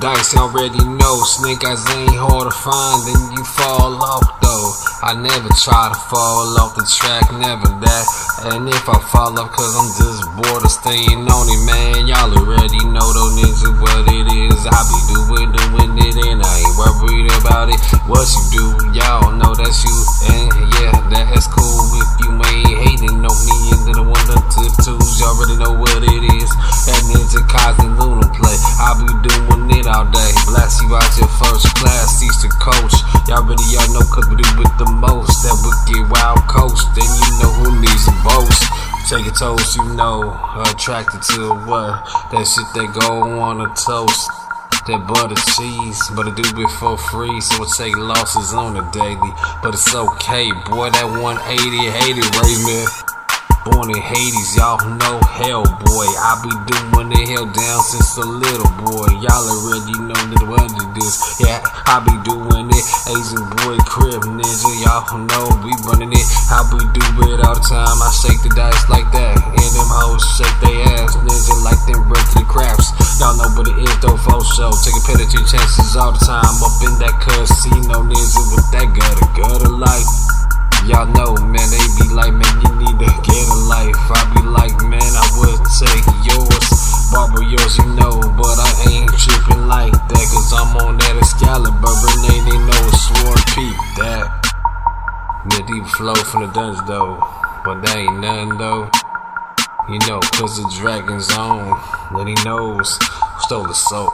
dice, already know. Snake eyes ain't hard to find, then you fall off though. I never try to fall off the track, never that. And if I fall off, cause I'm just bored of staying on it, man. Y'all already know though, nigga, what it is. I be doing, doing it, and I ain't worried about it. What you do, y'all know that's you. And yeah, that's cool if you ain't hating on me. And then the one that tip twos, y'all already know what it is. That ninja Cosmic Luna play. I be doing all day. Blast you out your first class, teach the coach. Y'all already y'all know cause we do with the most. That would wicked wild coast. Then you know who needs a boast. Take a toast, you know, attracted to what? That shit that go on a toast. That butter cheese, but I do it for free, so I take losses on the daily. But it's okay, boy, that 180 hated raised me. Born in Hades, y'all know hell, boy. I be doing it hell down since a little boy. Y'all already know that what it is. Yeah, I be doing it. Asian boy, crib ninja, y'all know we running it. I be do it all the time. I shake the dice like that, and them hoes shake they ass, ninja like them regular craps. Y'all know what it is though, for show. Taking penalty chances all the time. Up in that casino, ninja with that gutter, gutter life. Y'all know, man, they be like, man, you need to get a life. I be like, man, I would take yours, barber yours, you know, but I ain't tripping like that, cause I'm on that Excalibur, and they know a sword peep that. The deep flow from the dungeon though, but that ain't nothing though. You know, cause the dragon's on, that he knows, stole the soap.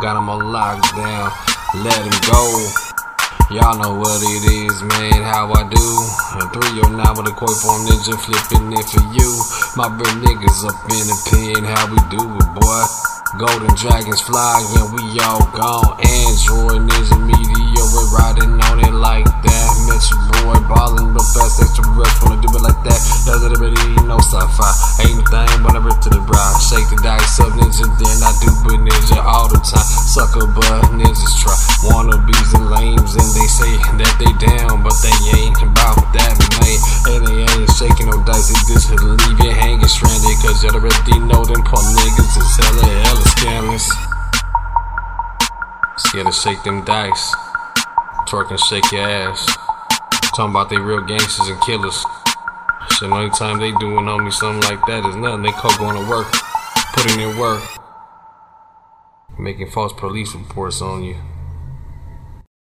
Got him on lockdown, let him go. Y'all know what it is, man, how I do. And 309 with a quote form ninja flipping it for you. My real niggas up in the pen, how we do it, boy. Golden dragons fly, and we all gone. Android ninja media, we're riding on it like that. Metro boy ballin' real fast, extra rush, wanna do it like that. Does it already know sci-fi? Ain't a thing but I rip to the brow. Shake the dice up, ninja, then I do but ninja all the time. Sucker, but ninjas try. Down, but they ain't about that, man. And they ain't shaking no dice, they just leave you hanging stranded, cause you already know them punk niggas is hella, hella scammers. Scared to shake them dice. Twerk and shake your ass. Talking about they real gangsters and killers. Shit, the only time they doing on me something like that is nothing. They call going to work, putting in work, making false police reports on you.